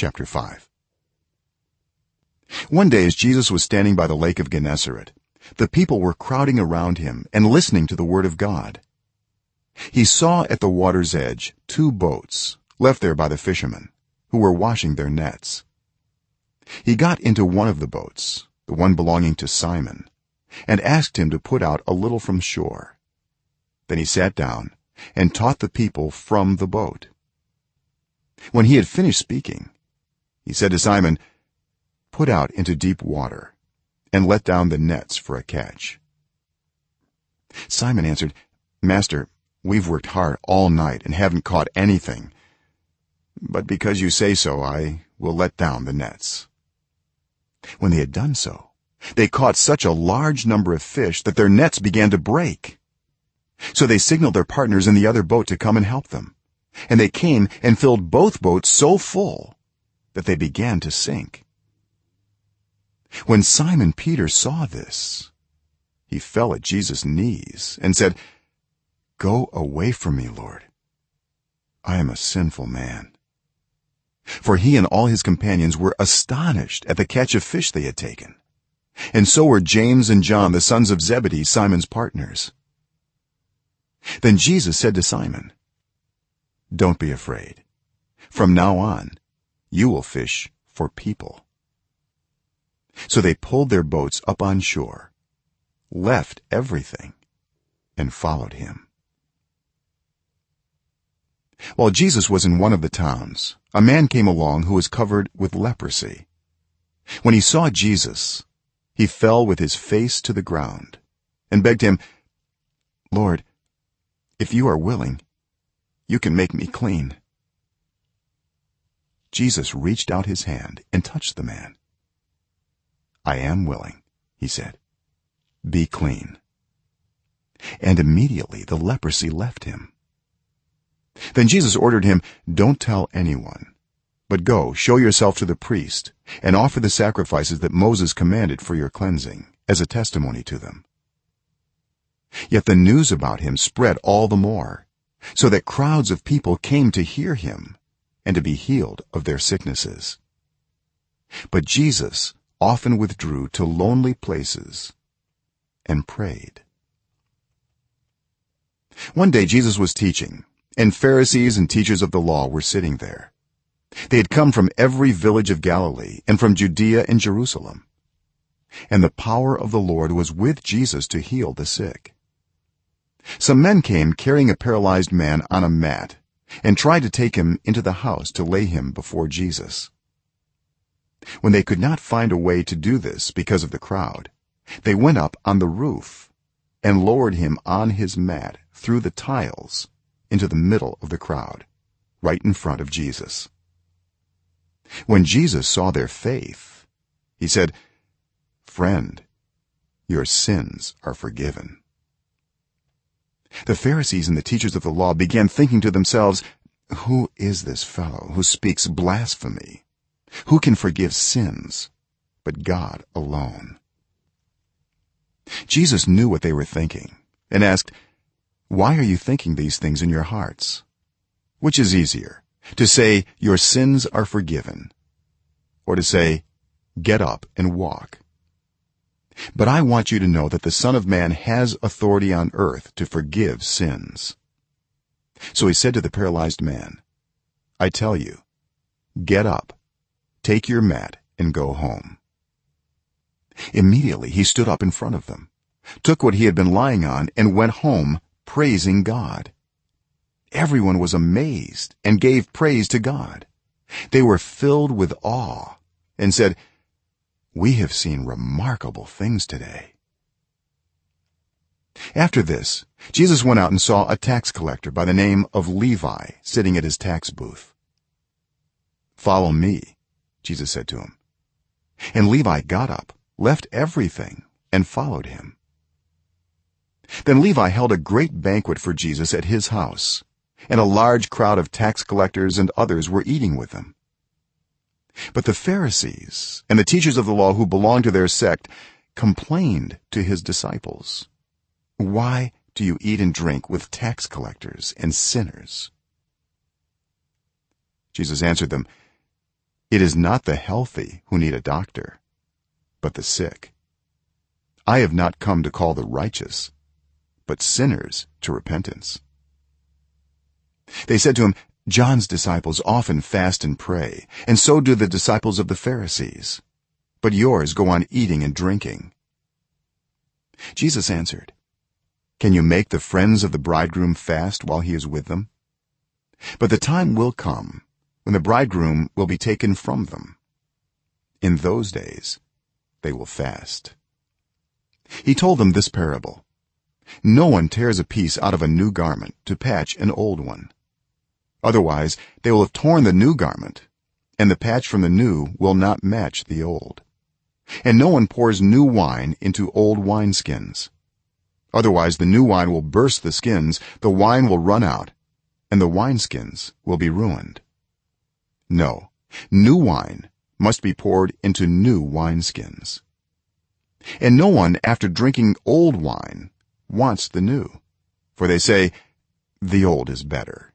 chapter 5 one day as jesus was standing by the lake of gennesaret the people were crowding around him and listening to the word of god. He saw at the water's edge two boats left there by the fishermen who were washing their nets. He got into one of the boats the one belonging to simon and asked him to put out a little from shore. Then he sat down and taught the people from the boat. When he had finished speaking he said to simon put out into deep water and let down the nets for a catch. Simon answered master we've worked hard all night and haven't caught anything. But because you say so i will let down the nets. When they had done so they caught such a large number of fish that their nets began to break. So they signaled their partners in the other boat to come and help them. And they came and filled both boats so full that they began to sink. When simon peter saw this he fell at jesus knees and said go away from me lord. I am a sinful man. For he and all his companions were astonished at the catch of fish they had taken. And so were james and john the sons of zebedee simon's partners. Then jesus said to simon don't be afraid. From now on you will fish for people. So they pulled their boats up on shore left everything and followed him. While jesus was in one of the towns a man came along who was covered with leprosy. When he saw jesus he fell with his face to the ground and begged him lord if you are willing you can make me clean jesus reached out his hand and touched the man. I am willing he said. Be clean. And immediately the leprosy left him. Then jesus ordered him don't tell anyone but go show yourself to the priest and offer the sacrifices that moses commanded for your cleansing as a testimony to them. Yet the news about him spread all the more so that crowds of people came to hear him and to be healed of their sicknesses. But jesus often withdrew to lonely places and prayed. One day jesus was teaching and pharisees and teachers of the law were sitting there. They had come from every village of galilee and from judea and jerusalem. And the power of the lord was with jesus to heal the sick. Some men came carrying a paralyzed man on a mat and tried to take him into the house to lay him before jesus. When they could not find a way to do this because of the crowd they went up on the roof and lowered him on his mat through the tiles into the middle of the crowd right in front of jesus. When jesus saw their faith he said friend your sins are forgiven the pharisees and the teachers of the law began thinking to themselves who is this fellow who speaks blasphemy? Who can forgive sins but god alone? Jesus knew what they were thinking and asked why are you thinking these things in your hearts? Which is easier to say your sins are forgiven or to say get up and walk but i want you to know that the son of man has authority on earth to forgive sins. So he said to the paralyzed man i tell you get up take your mat and go home. Immediately he stood up in front of them took what he had been lying on and went home praising god. Everyone was amazed and gave praise to god. They were filled with awe and said we have seen remarkable things today. After this jesus went out and saw a tax collector by the name of levi sitting at his tax booth. Follow me jesus said to him. And levi got up left everything and followed him. Then levi held a great banquet for jesus at his house and a large crowd of tax collectors and others were eating with him but the pharisees and the teachers of the law who belonged to their sect complained to his disciples. Why do you eat and drink with tax collectors and sinners? Jesus answered them it is not the healthy who need a doctor but the sick. I have not come to call the righteous but sinners to repentance. They said to him john's disciples often fast and pray and so do the disciples of the pharisees. But yours go on eating and drinking. Jesus answered can you make the friends of the bridegroom fast while he is with them? But the time will come when the bridegroom will be taken from them. In those days they will fast. He told them this parable. No one tears a piece out of a new garment to patch an old one otherwise they will have torn the new garment and the patch from the new will not match the old. And no one pours new wine into old wineskins. Otherwise the new wine will burst the skins the wine will run out and the wineskins will be ruined. No new wine must be poured into new wineskins. And no one after drinking old wine wants the new for they say the old is better